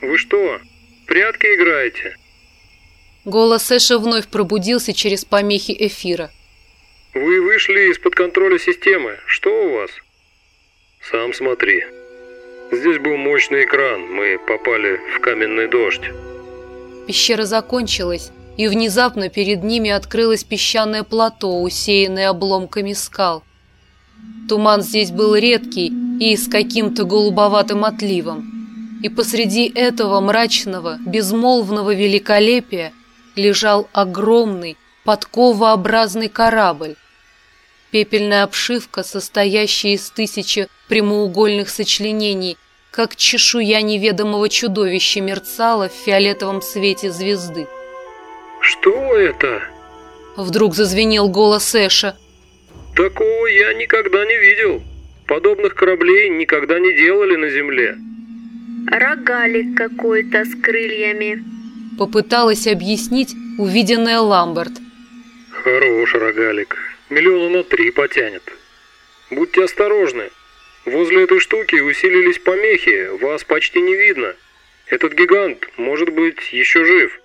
Что, прятки играете?» Голос Эша вновь пробудился через помехи эфира. «Вы вышли из-под контроля системы. Что у вас?» «Сам смотри. Здесь был мощный экран. Мы попали в каменный дождь». Пещера закончилась, и внезапно перед ними открылось песчаное плато, усеянное обломками скал. Туман здесь был редкий и с каким-то голубоватым отливом. И посреди этого мрачного, безмолвного великолепия лежал огромный, подковообразный корабль. Пепельная обшивка, состоящая из тысячи прямоугольных сочленений, как чешуя неведомого чудовища мерцала в фиолетовом свете звезды. «Что это?» Вдруг зазвенел голос Эша. «Такого я никогда не видел. Подобных кораблей никогда не делали на Земле». «Рогалик какой-то с крыльями», — попыталась объяснить увиденная Ламберт. «Хорош рогалик. Миллиона на три потянет. Будьте осторожны. Возле этой штуки усилились помехи, вас почти не видно. Этот гигант может быть еще жив».